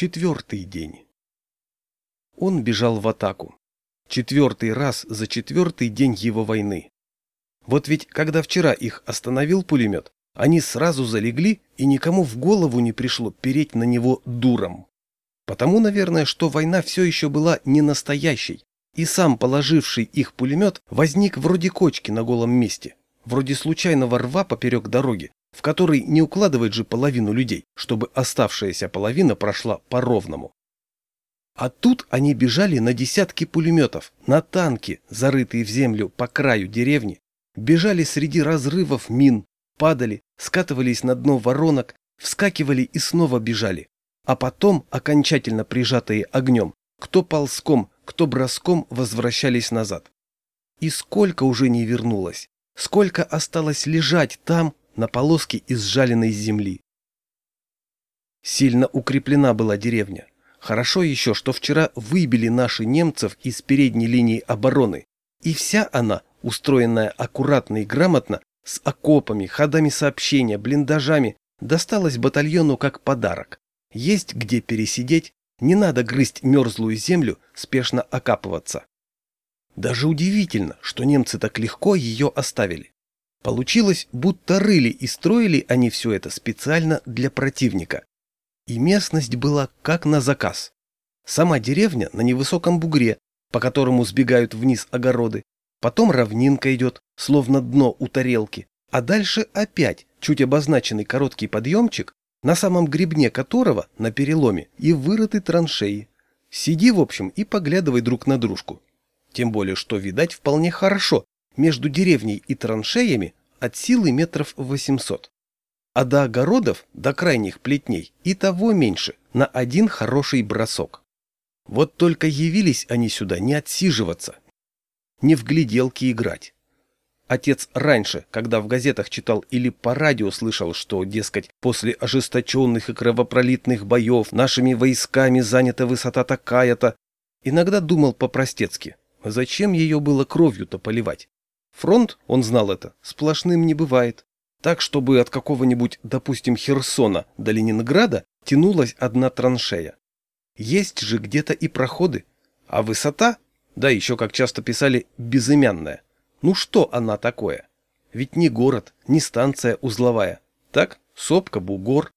Четвертый день. Он бежал в атаку. Четвертый раз за четвертый день его войны. Вот ведь, когда вчера их остановил пулемет, они сразу залегли, и никому в голову не пришло переть на него дуром. Потому, наверное, что война все еще была не настоящей, и сам положивший их пулемет возник вроде кочки на голом месте, вроде случайного рва поперек дороги, в который не укладывает же половину людей, чтобы оставшаяся половина прошла по ровному. А тут они бежали на десятки пулеметов, на танки, зарытые в землю по краю деревни, бежали среди разрывов мин, падали, скатывались на дно воронок, вскакивали и снова бежали. А потом, окончательно прижатые огнем, кто ползком, кто броском возвращались назад. И сколько уже не вернулось, сколько осталось лежать там, на полоске из жаленной земли. Сильно укреплена была деревня. Хорошо еще, что вчера выбили наши немцев из передней линии обороны, и вся она, устроенная аккуратно и грамотно, с окопами, ходами сообщения, блиндажами, досталась батальону как подарок. Есть где пересидеть, не надо грызть мерзлую землю, спешно окапываться. Даже удивительно, что немцы так легко ее оставили. Получилось, будто рыли и строили они все это специально для противника. И местность была как на заказ. Сама деревня на невысоком бугре, по которому сбегают вниз огороды, потом равнинка идет, словно дно у тарелки, а дальше опять чуть обозначенный короткий подъемчик, на самом гребне которого, на переломе, и вырыты траншеи. Сиди, в общем, и поглядывай друг на дружку. Тем более, что видать вполне хорошо, между деревней и траншеями от силы метров 800. А до огородов, до крайних плетней, и того меньше, на один хороший бросок. Вот только явились они сюда не отсиживаться, не в гляделки играть. Отец раньше, когда в газетах читал или по радио слышал, что, дескать, после ожесточенных и кровопролитных боев нашими войсками занята высота такая-то, иногда думал по-простецки, зачем ее было кровью-то поливать? Фронт, он знал это, сплошным не бывает. Так, чтобы от какого-нибудь, допустим, Херсона до Ленинграда тянулась одна траншея. Есть же где-то и проходы. А высота, да еще, как часто писали, безымянная. Ну что она такое? Ведь не город, не станция узловая. Так, сопка, бугор.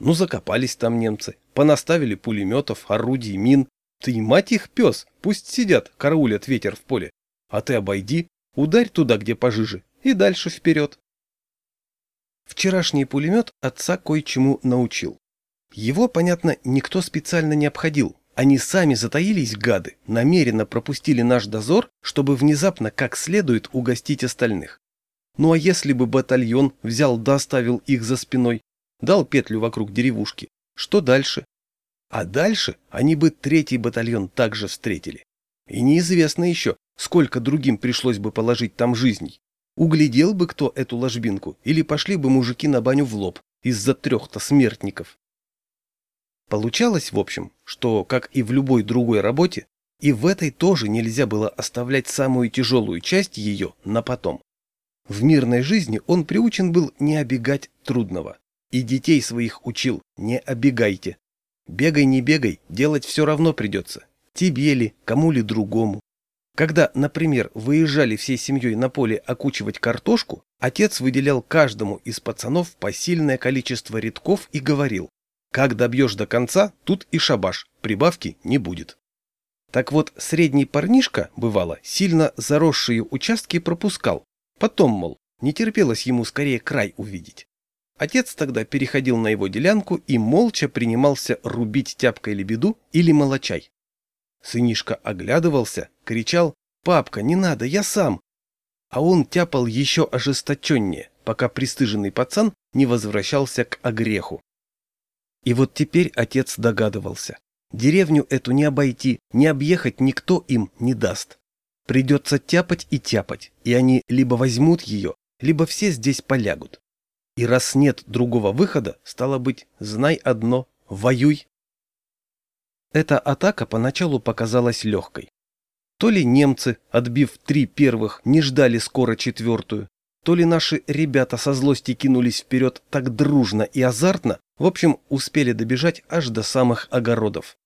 Ну закопались там немцы, понаставили пулеметов, орудий, мин. Ты, мать их, пес, пусть сидят, караулят ветер в поле. А ты обойди, Ударь туда, где пожиже, и дальше вперед. Вчерашний пулемет отца кое-чему научил. Его, понятно, никто специально не обходил. Они сами затаились, гады, намеренно пропустили наш дозор, чтобы внезапно как следует угостить остальных. Ну а если бы батальон взял да их за спиной, дал петлю вокруг деревушки, что дальше? А дальше они бы третий батальон также встретили. И неизвестно еще, сколько другим пришлось бы положить там жизней. Углядел бы кто эту ложбинку, или пошли бы мужики на баню в лоб из-за трех-то смертников. Получалось, в общем, что, как и в любой другой работе, и в этой тоже нельзя было оставлять самую тяжелую часть ее на потом. В мирной жизни он приучен был не обегать трудного. И детей своих учил, не обегайте. Бегай, не бегай, делать все равно придется. Тебе ли, кому ли другому. Когда, например, выезжали всей семьей на поле окучивать картошку, отец выделял каждому из пацанов посильное количество рядков и говорил, как добьешь до конца, тут и шабаш, прибавки не будет. Так вот, средний парнишка, бывало, сильно заросшие участки пропускал. Потом, мол, не терпелось ему скорее край увидеть. Отец тогда переходил на его делянку и молча принимался рубить тяпкой лебеду или молочай. Сынишка оглядывался, кричал «Папка, не надо, я сам!» А он тяпал еще ожесточеннее, пока пристыженный пацан не возвращался к огреху. И вот теперь отец догадывался. Деревню эту не обойти, не объехать никто им не даст. Придется тяпать и тяпать, и они либо возьмут ее, либо все здесь полягут. И раз нет другого выхода, стало быть, знай одно – воюй. Эта атака поначалу показалась легкой. То ли немцы, отбив три первых, не ждали скоро четвертую, то ли наши ребята со злости кинулись вперед так дружно и азартно, В общем, успели добежать аж до самых огородов.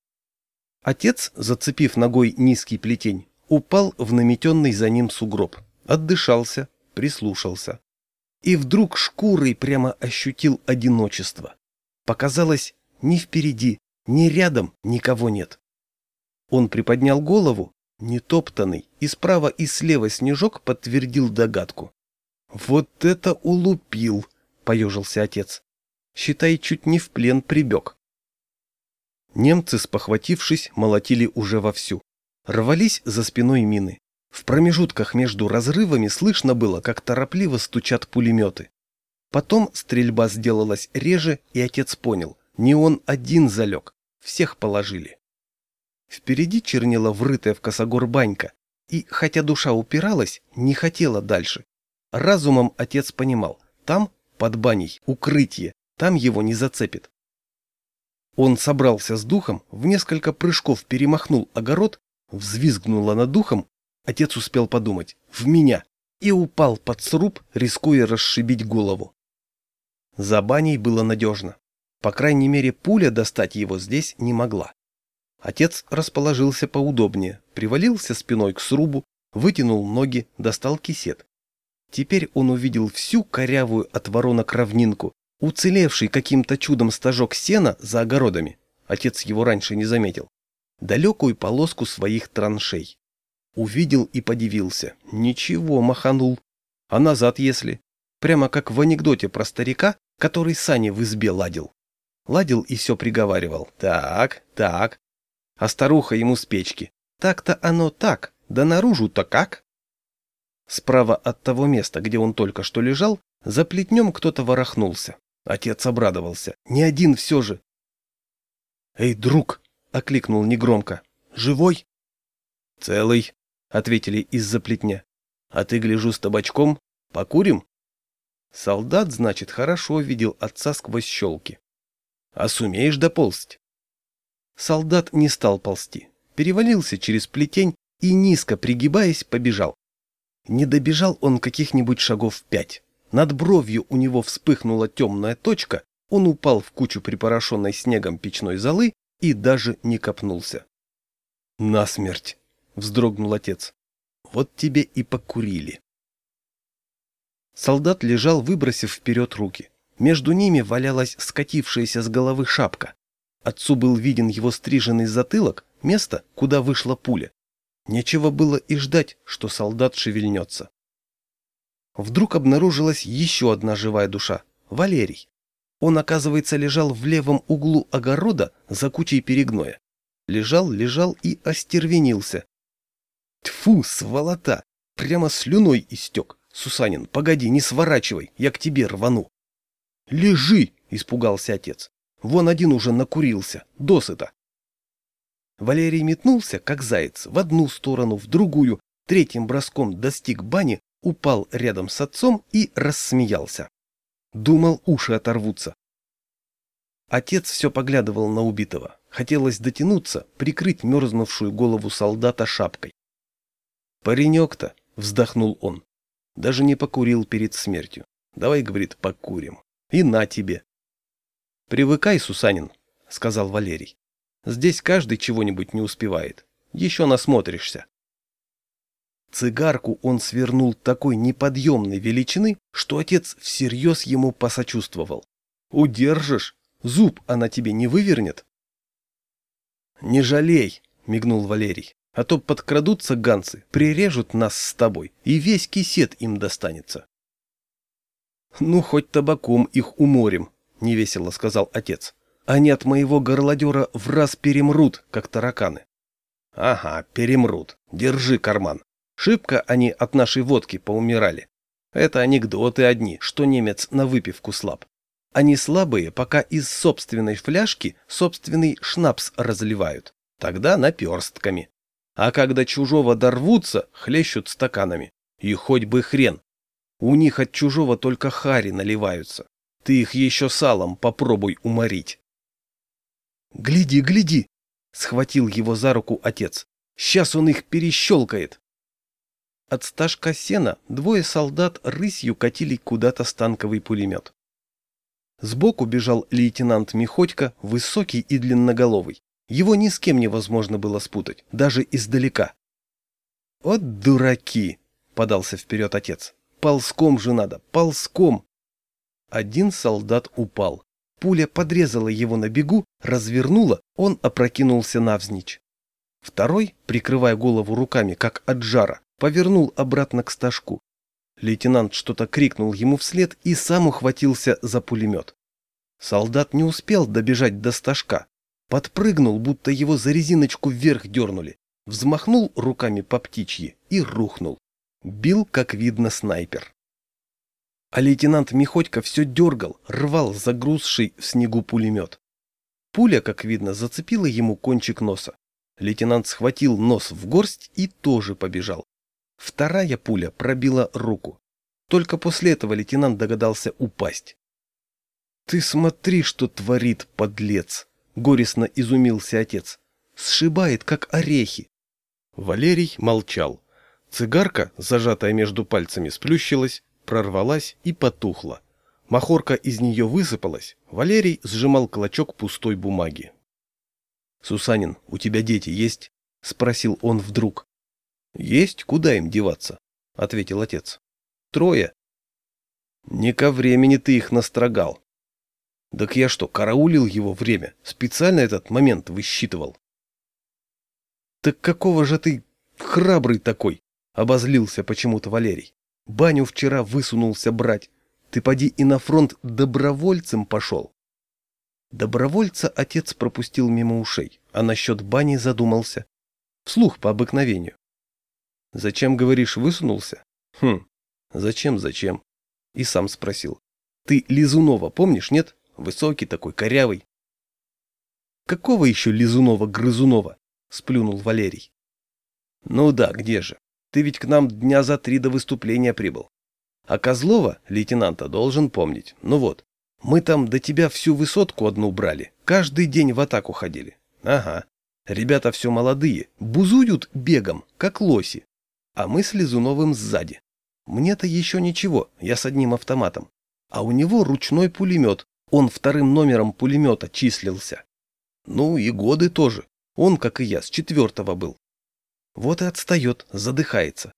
Отец, зацепив ногой низкий плетень, упал в наметенный за ним сугроб, отдышался, прислушался. И вдруг шкурой прямо ощутил одиночество. Показалось, ни впереди, ни рядом никого нет. Он приподнял голову, нетоптанный, и справа и слева снежок подтвердил догадку. «Вот это улупил!» — поежился отец. «Считай, чуть не в плен прибег». Немцы, спохватившись, молотили уже вовсю. Рвались за спиной мины. В промежутках между разрывами слышно было, как торопливо стучат пулеметы. Потом стрельба сделалась реже, и отец понял, не он один залег, всех положили. Впереди чернела врытая в косогор банька, и, хотя душа упиралась, не хотела дальше. Разумом отец понимал, там, под баней, укрытие, там его не зацепит. Он собрался с духом, в несколько прыжков перемахнул огород, взвизгнуло над духом, отец успел подумать, в меня, и упал под сруб, рискуя расшибить голову. За баней было надежно. По крайней мере, пуля достать его здесь не могла. Отец расположился поудобнее, привалился спиной к срубу, вытянул ноги, достал кисет. Теперь он увидел всю корявую от воронок равнинку, уцелевший каким-то чудом стажок сена за огородами, отец его раньше не заметил, далекую полоску своих траншей. Увидел и подивился. Ничего, маханул. А назад если? Прямо как в анекдоте про старика, который сани в избе ладил. Ладил и все приговаривал. Так, так. А старуха ему с печки. Так-то оно так, да наружу-то как? Справа от того места, где он только что лежал, за плетнем кто-то ворохнулся. Отец обрадовался. Не один все же. «Эй, друг!» — окликнул негромко. «Живой?» «Целый», — ответили из-за плетня. «А ты, гляжу, с табачком? Покурим?» Солдат, значит, хорошо видел отца сквозь щелки. «А сумеешь доползть?» Солдат не стал ползти. Перевалился через плетень и, низко пригибаясь, побежал. Не добежал он каких-нибудь шагов пять. Над бровью у него вспыхнула темная точка, он упал в кучу припорошенной снегом печной золы и даже не копнулся. «Насмерть!» — вздрогнул отец. «Вот тебе и покурили». Солдат лежал, выбросив вперед руки. Между ними валялась скатившаяся с головы шапка. Отцу был виден его стриженный затылок, место, куда вышла пуля. Нечего было и ждать, что солдат шевельнется. Вдруг обнаружилась еще одна живая душа – Валерий. Он, оказывается, лежал в левом углу огорода за кучей перегноя. Лежал, лежал и остервенился. Тьфу, сволота! Прямо слюной истек. Сусанин, погоди, не сворачивай, я к тебе рвану. Лежи, испугался отец. Вон один уже накурился, досыта. Валерий метнулся, как заяц, в одну сторону, в другую, третьим броском достиг бани, упал рядом с отцом и рассмеялся. Думал, уши оторвутся. Отец все поглядывал на убитого. Хотелось дотянуться, прикрыть мерзнувшую голову солдата шапкой. «Паренек-то», — вздохнул он, — «даже не покурил перед смертью. Давай, — говорит, — покурим. И на тебе». «Привыкай, Сусанин», — сказал Валерий. «Здесь каждый чего-нибудь не успевает. Еще насмотришься». Цигарку он свернул такой неподъемной величины, что отец всерьез ему посочувствовал. «Удержишь? Зуб она тебе не вывернет?» «Не жалей», — мигнул Валерий, — «а то подкрадутся ганцы, прирежут нас с тобой, и весь кисет им достанется». «Ну, хоть табаком их уморим», — невесело сказал отец. «Они от моего горлодера в раз перемрут, как тараканы». «Ага, перемрут. Держи карман. Шибко они от нашей водки поумирали. Это анекдоты одни, что немец на выпивку слаб. Они слабые, пока из собственной фляжки собственный шнапс разливают. Тогда наперстками. А когда чужого дорвутся, хлещут стаканами. И хоть бы хрен. У них от чужого только хари наливаются. Ты их еще салом попробуй уморить. «Гляди, гляди!» — схватил его за руку отец. «Сейчас он их перещелкает!» От стажка сена двое солдат рысью катили куда-то станковый пулемет. Сбоку бежал лейтенант Миходько, высокий и длинноголовый. Его ни с кем невозможно было спутать, даже издалека. «От дураки!» — подался вперед отец. «Ползком же надо, ползком!» Один солдат упал. Пуля подрезала его на бегу, развернула, он опрокинулся навзничь. Второй, прикрывая голову руками, как от жара, повернул обратно к стажку. Лейтенант что-то крикнул ему вслед и сам ухватился за пулемет. Солдат не успел добежать до стажка. Подпрыгнул, будто его за резиночку вверх дернули. Взмахнул руками по птичьи и рухнул. Бил, как видно, снайпер. А лейтенант Миходько все дергал, рвал загрузший в снегу пулемет. Пуля, как видно, зацепила ему кончик носа. Лейтенант схватил нос в горсть и тоже побежал. Вторая пуля пробила руку. Только после этого лейтенант догадался упасть. «Ты смотри, что творит, подлец!» — горестно изумился отец. «Сшибает, как орехи!» Валерий молчал. Цигарка, зажатая между пальцами, сплющилась, прорвалась и потухла. Махорка из нее высыпалась. Валерий сжимал клочок пустой бумаги. «Сусанин, у тебя дети есть?» — спросил он вдруг. «Есть, куда им деваться?» — ответил отец. «Трое». «Не ко времени ты их настрогал». «Так я что, караулил его время? Специально этот момент высчитывал?» «Так какого же ты храбрый такой?» — обозлился почему-то Валерий. «Баню вчера высунулся брать. Ты поди и на фронт добровольцем пошел». Добровольца отец пропустил мимо ушей, а насчет бани задумался. Вслух по обыкновению. «Зачем, говоришь, высунулся?» «Хм, зачем, зачем?» И сам спросил. «Ты Лизунова помнишь, нет? Высокий такой, корявый». «Какого еще Лизунова-Грызунова?» — сплюнул Валерий. «Ну да, где же? Ты ведь к нам дня за три до выступления прибыл. А Козлова, лейтенанта, должен помнить. Ну вот, мы там до тебя всю высотку одну брали, каждый день в атаку ходили. Ага. Ребята все молодые, бузуют бегом, как лоси а мы с Лизуновым сзади. Мне-то еще ничего, я с одним автоматом. А у него ручной пулемет, он вторым номером пулемета числился. Ну и годы тоже, он, как и я, с четвертого был. Вот и отстает, задыхается.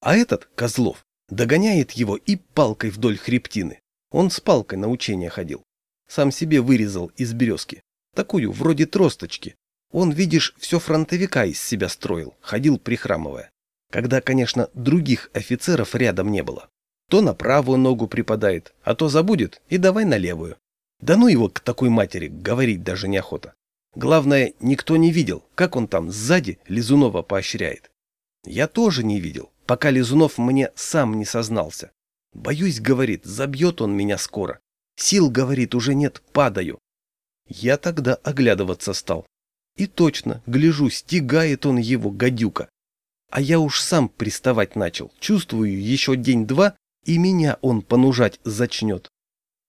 А этот, Козлов, догоняет его и палкой вдоль хребтины. Он с палкой на учение ходил. Сам себе вырезал из березки. Такую, вроде тросточки. Он, видишь, все фронтовика из себя строил, ходил прихрамывая когда, конечно, других офицеров рядом не было. То на правую ногу припадает, а то забудет и давай на левую. Да ну его к такой матери говорить даже неохота. Главное, никто не видел, как он там сзади Лизунова поощряет. Я тоже не видел, пока Лизунов мне сам не сознался. Боюсь, говорит, забьет он меня скоро. Сил, говорит, уже нет, падаю. Я тогда оглядываться стал. И точно, гляжу, стигает он его, гадюка. А я уж сам приставать начал, чувствую, еще день-два, и меня он понужать зачнет.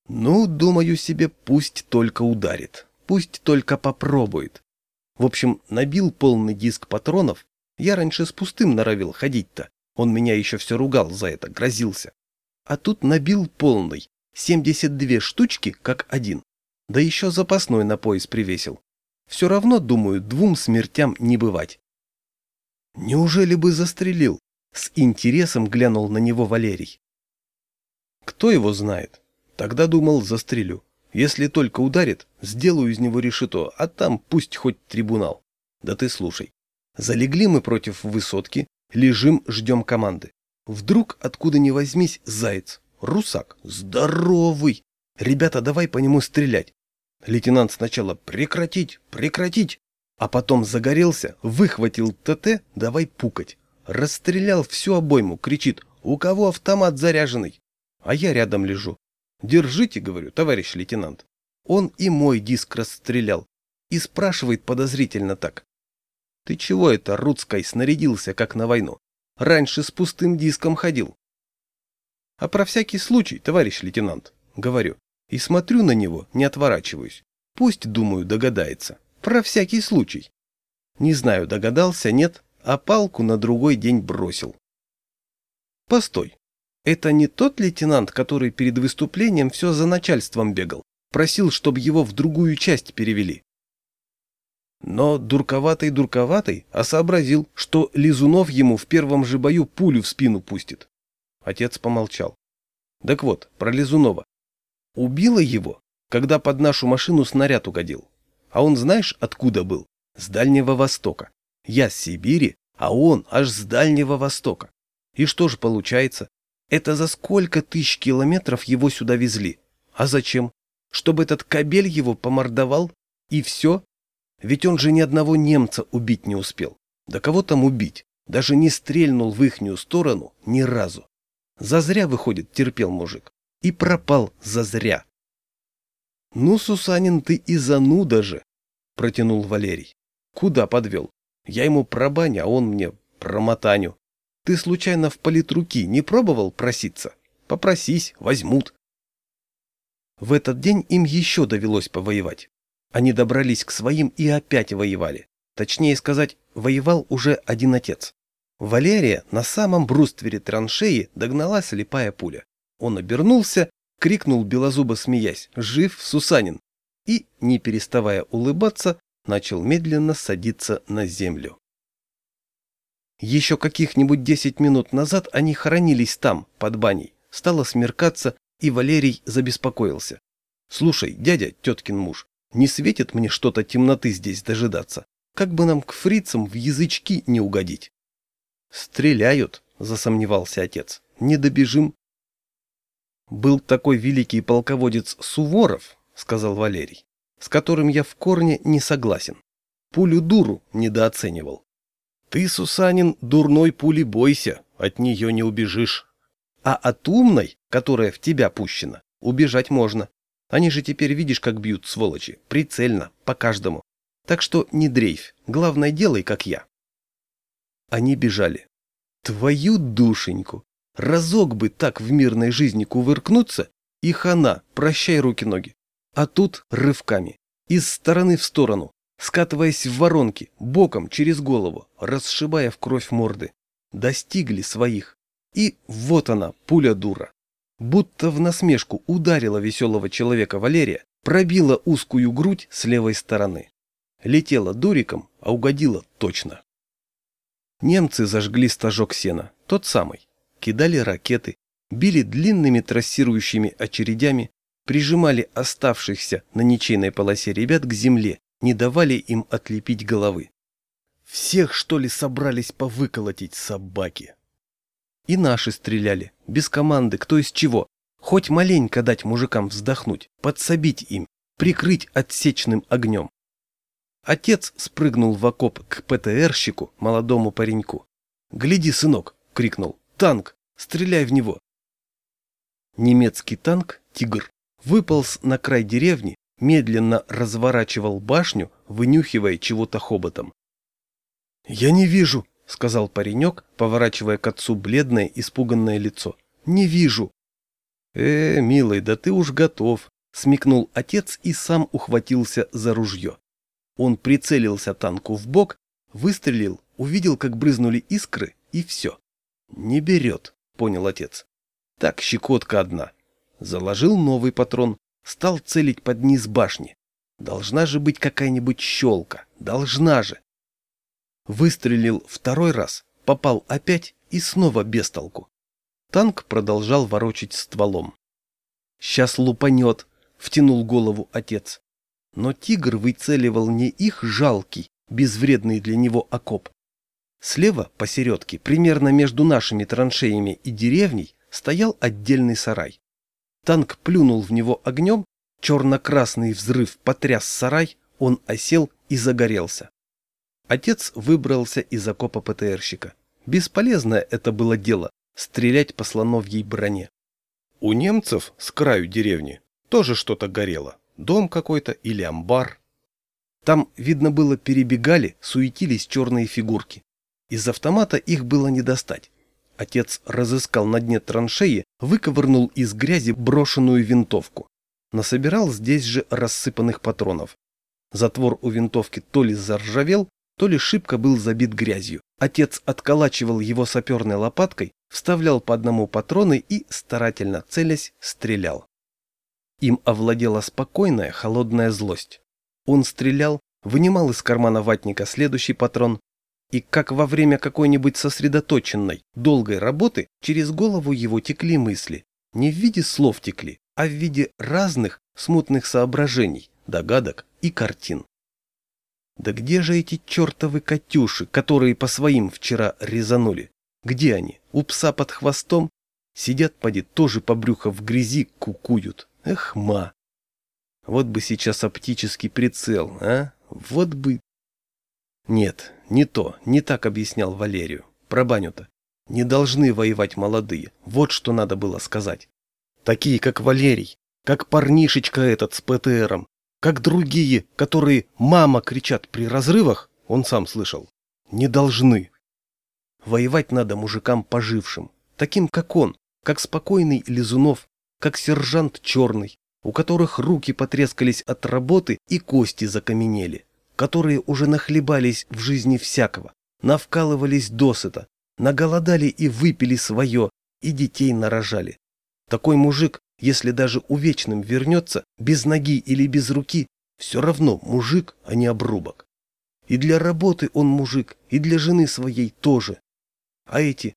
Ну, думаю себе, пусть только ударит, пусть только попробует. В общем, набил полный диск патронов, я раньше с пустым норовил ходить-то, он меня еще все ругал за это, грозился. А тут набил полный, 72 штучки как один, да еще запасной на пояс привесил. Все равно, думаю, двум смертям не бывать. Неужели бы застрелил? С интересом глянул на него Валерий. Кто его знает? Тогда думал, застрелю. Если только ударит, сделаю из него решето, а там пусть хоть трибунал. Да ты слушай. Залегли мы против высотки, лежим, ждем команды. Вдруг, откуда ни возьмись, заяц. Русак. Здоровый. Ребята, давай по нему стрелять. Лейтенант сначала прекратить, прекратить, а потом загорелся, выхватил ТТ, давай пукать. Расстрелял всю обойму, кричит, у кого автомат заряженный? А я рядом лежу. Держите, говорю, товарищ лейтенант. Он и мой диск расстрелял. И спрашивает подозрительно так. Ты чего это, Рудской, снарядился, как на войну? Раньше с пустым диском ходил. А про всякий случай, товарищ лейтенант, говорю. И смотрю на него, не отворачиваюсь. Пусть, думаю, догадается. Про всякий случай. Не знаю, догадался, нет, а палку на другой день бросил. Постой. Это не тот лейтенант, который перед выступлением все за начальством бегал, Просил, чтобы его в другую часть перевели. Но дурковатый-дурковатый, а что Лизунов ему в первом же бою пулю в спину пустит. Отец помолчал. Так вот, про Лизунова. Убило его, когда под нашу машину снаряд угодил. А он знаешь, откуда был? С Дальнего Востока. Я с Сибири, а он аж с Дальнего Востока. И что же получается? Это за сколько тысяч километров его сюда везли? А зачем? Чтобы этот кабель его помордовал? И все? Ведь он же ни одного немца убить не успел. Да кого там убить? Даже не стрельнул в ихнюю сторону ни разу. Зазря, выходит, терпел мужик. И пропал зазря. Ну, Сусанин, ты и зануда же, протянул Валерий. Куда подвел? Я ему про баню, а он мне про мотаню. Ты случайно в политруки не пробовал проситься? Попросись, возьмут. В этот день им еще довелось повоевать. Они добрались к своим и опять воевали. Точнее сказать, воевал уже один отец. Валерия на самом бруствере траншеи догнала слепая пуля. Он обернулся, крикнул белозубо смеясь «Жив, Сусанин!» и, не переставая улыбаться, начал медленно садиться на землю. Еще каких-нибудь десять минут назад они хоронились там, под баней. Стало смеркаться, и Валерий забеспокоился. «Слушай, дядя, теткин муж, не светит мне что-то темноты здесь дожидаться. Как бы нам к фрицам в язычки не угодить? Стреляют, засомневался отец. Не добежим. Был такой великий полководец Суворов, сказал Валерий, с которым я в корне не согласен. Пулю дуру недооценивал. Ты, Сусанин, дурной пули бойся, от нее не убежишь. А от умной, которая в тебя пущена, убежать можно. Они же теперь видишь, как бьют, сволочи, прицельно, по каждому. Так что не дрейфь, главное делай, как я. Они бежали. Твою душеньку! Разок бы так в мирной жизни кувыркнуться, и хана, прощай руки-ноги. А тут рывками, из стороны в сторону, скатываясь в воронки, боком через голову, расшибая в кровь морды. Достигли своих. И вот она, пуля дура будто в насмешку ударила веселого человека Валерия, пробила узкую грудь с левой стороны. Летела дуриком, а угодила точно. Немцы зажгли стажок сена, тот самый. Кидали ракеты, били длинными трассирующими очередями, прижимали оставшихся на ничейной полосе ребят к земле, не давали им отлепить головы. Всех, что ли, собрались повыколотить собаки? И наши стреляли, без команды, кто из чего. Хоть маленько дать мужикам вздохнуть, подсобить им, прикрыть отсечным огнем. Отец спрыгнул в окоп к ПТРщику, молодому пареньку. «Гляди, сынок!» — крикнул. «Танк! Стреляй в него!» Немецкий танк «Тигр» выполз на край деревни, медленно разворачивал башню, вынюхивая чего-то хоботом. «Я не вижу!» — сказал паренек, поворачивая к отцу бледное, испуганное лицо. «Не вижу». «Э, милый, да ты уж готов», — смекнул отец и сам ухватился за ружье. Он прицелился танку в бок, выстрелил, увидел, как брызнули искры, и все. «Не берет», — понял отец. «Так, щекотка одна». Заложил новый патрон, стал целить под низ башни. Должна же быть какая-нибудь щелка, должна же. Выстрелил второй раз, попал опять и снова без толку. Танк продолжал ворочить стволом. «Сейчас лупанет», — втянул голову отец. Но тигр выцеливал не их жалкий, безвредный для него окоп. Слева, посередке, примерно между нашими траншеями и деревней, стоял отдельный сарай. Танк плюнул в него огнем, черно-красный взрыв потряс сарай, он осел и загорелся. Отец выбрался из окопа ПТРщика. Бесполезное это было дело – стрелять по слоновьей броне. У немцев с краю деревни тоже что-то горело. Дом какой-то или амбар. Там, видно было, перебегали, суетились черные фигурки. Из автомата их было не достать. Отец разыскал на дне траншеи, выковырнул из грязи брошенную винтовку. Насобирал здесь же рассыпанных патронов. Затвор у винтовки то ли заржавел, то ли шибко был забит грязью. Отец отколачивал его саперной лопаткой, вставлял по одному патроны и, старательно целясь, стрелял. Им овладела спокойная, холодная злость. Он стрелял, вынимал из кармана ватника следующий патрон, и как во время какой-нибудь сосредоточенной, долгой работы через голову его текли мысли. Не в виде слов текли, а в виде разных смутных соображений, догадок и картин. Да где же эти чертовы Катюши, которые по своим вчера резанули? Где они? У пса под хвостом? Сидят, поди, тоже по брюхо в грязи кукуют. Эх, ма! Вот бы сейчас оптический прицел, а? Вот бы... Нет, не то, не так объяснял Валерию. Про баню-то. Не должны воевать молодые. Вот что надо было сказать. Такие, как Валерий, как парнишечка этот с ПТРом, как другие, которые «мама» кричат при разрывах, он сам слышал, не должны. Воевать надо мужикам пожившим, таким как он, как спокойный Лизунов, как сержант Черный, у которых руки потрескались от работы и кости закаменели, которые уже нахлебались в жизни всякого, навкалывались досыта, наголодали и выпили свое, и детей нарожали. Такой мужик, если даже увечным вернется, без ноги или без руки, все равно мужик, а не обрубок. И для работы он мужик, и для жены своей тоже. А эти,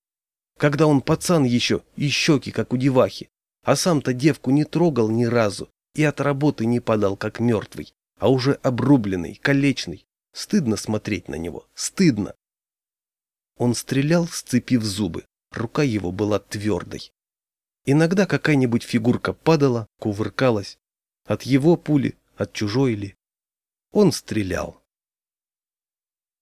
когда он пацан еще, и щеки, как у девахи, а сам-то девку не трогал ни разу и от работы не падал, как мертвый, а уже обрубленный, калечный. Стыдно смотреть на него, стыдно. Он стрелял, сцепив зубы, рука его была твердой. Иногда какая-нибудь фигурка падала, кувыркалась. От его пули, от чужой ли. Он стрелял.